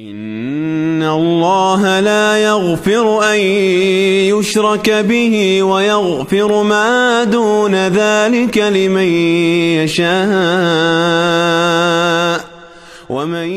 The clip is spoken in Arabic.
إن الله لا يغفر أن يشرك به ويغفر ما دون ذلك لمن يشاء ومن